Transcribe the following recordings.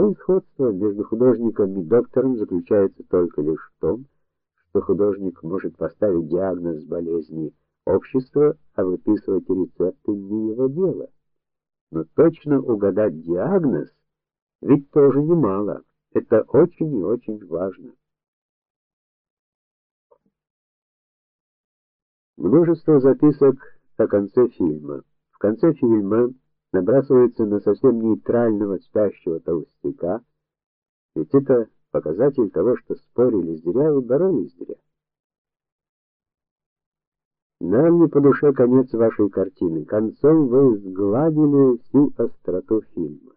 Но сходство между художником и доктором заключается только лишь в том, что художник может поставить диагноз болезни общества, а выписывать рецепты не его дело. Но точно угадать диагноз ведь тоже немало. Это очень и очень важно. Множество записок о конце фильма. В конце фильма набрасывается на совсем нейтрального спящего толстяка, ведь это показатель того, что спорили зря и боролись зря. Нам не по душе конец вашей картины. Концом вы сгладили всю остроту фильма.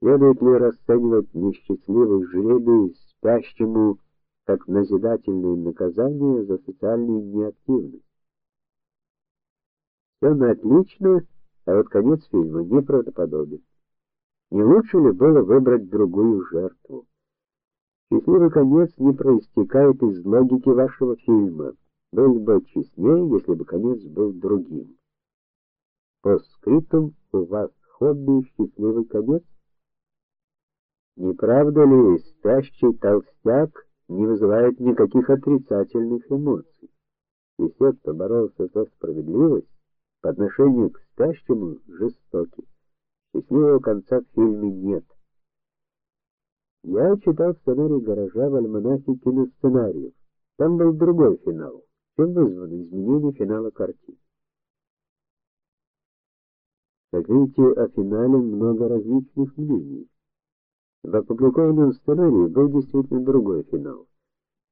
Следует ли расценивать несчастливый жребий спящему как назидательное наказание за социальную неактивность? Все на отлично, а вот конец фильма неправдоподобен. Не лучше ли было выбрать другую жертву? Счастливый конец не проистекает из логики вашего фильма. Был бы честнее, если бы конец был другим. По скриптум у вас хобби счастливый конец? Не правда ли, спящий толстяк не вызывает никаких отрицательных эмоций? И все, кто боролся за справедливость, по отношению к спящему жестоки. Счастливого конца в фильме нет. Я читал сценарий гаража в альманахе киносценариев. Там был другой финал, чем вызвано изменение финала картины. Как видите, о финале много различных мнений. В опубликованном сценарии был действительно другой финал.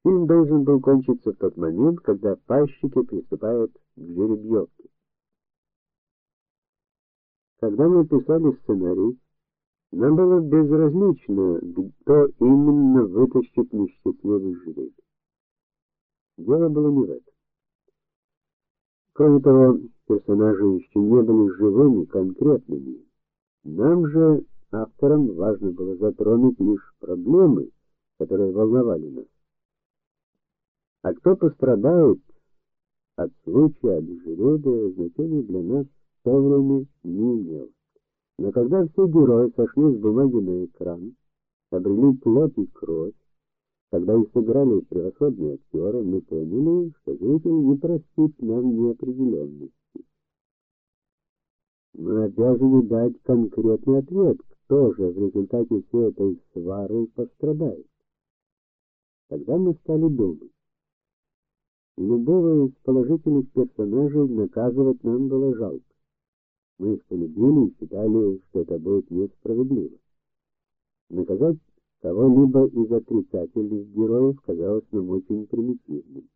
Фильм должен был кончиться в тот момент, когда пайщики приступают к жеребьевке. Когда мы писали сценарий, нам было безразлично, кто именно вытащит несчастливый жребий. Дело было не в этом. Кроме того, персонажи еще не были живыми, конкретными. Нам же, авторам, важно было затронуть лишь проблемы, которые волновали нас. А кто пострадает от случая, от жребия, значения для нас время не имел. Но когда все герои сошли с бумаги на экран, обрели плоть и кровь, когда их сыграли превосходные актеры, мы поняли, что зритель не простит нам неопределенности. Мы обязаны дать конкретный ответ, кто же в результате всей этой свары пострадает. Тогда мы стали думать. Любого из положительных персонажей наказывать нам было жалко. Мы их полюбили и считали, что это будет несправедливо. Наказать кого-либо из отрицательных героев казалось нам очень примитивным.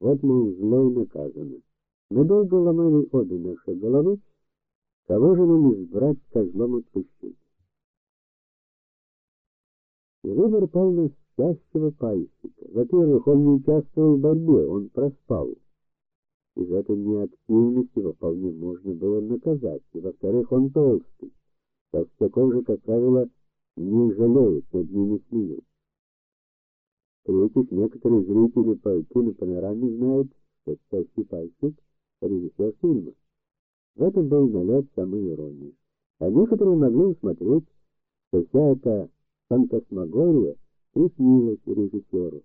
Вот мы зло и наказаны. Мы долго ломали обе наши головы, кого же нам избрать козлом отпущения. И выбор пал на спящего пайщика. Во-первых, он не участвовал в борьбе, он проспал и за эту неактивность его вполне можно было наказать. И во-вторых, он толстый. Толстяков же, как правило, не жалеют, над ними смеются. В-третьих, некоторые зрители по кинопанораме знают, что Стасий Пальчик — режиссер фильма. В этом был налет самой иронии. А некоторые могли усмотреть, что вся эта фантасмагория приснилась режиссеру.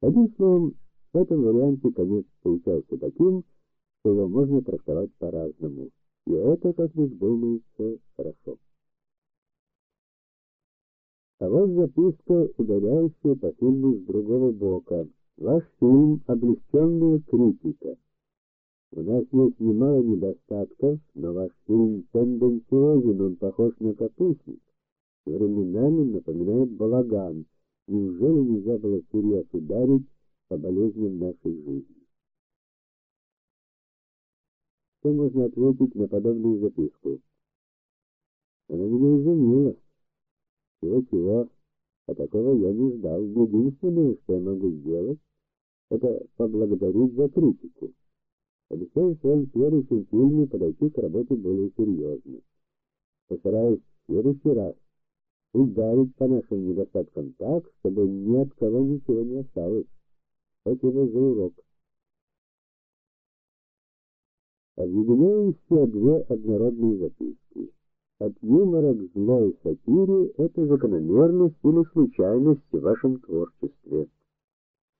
Одним словом, в этом варианте конец получался таким, что его можно трактовать по-разному. И это, как лишь думается, хорошо. А вот записка, ударяющая по фильму с другого бока. Ваш фильм облегченная критика. У нас есть немало недостатков, но ваш фильм тенденциозен, он похож на капустник. Временами напоминает балаган. Неужели нельзя было всерьез ударить по болезням нашей жизни. Что можно ответить на подобную записку? Она меня изумила. Чего-чего, а такого я не ждал. Единственное, что я могу сделать, это поблагодарить за критику. Обещаю в своем следующем фильме подойти к работе более серьезно. Постараюсь в следующий раз ударить по нашим недостаткам так, чтобы ни от кого ничего не осталось. Объединяем все две однородные записки. от юмора к злой сатире это закономерность или случайность в вашем творчестве.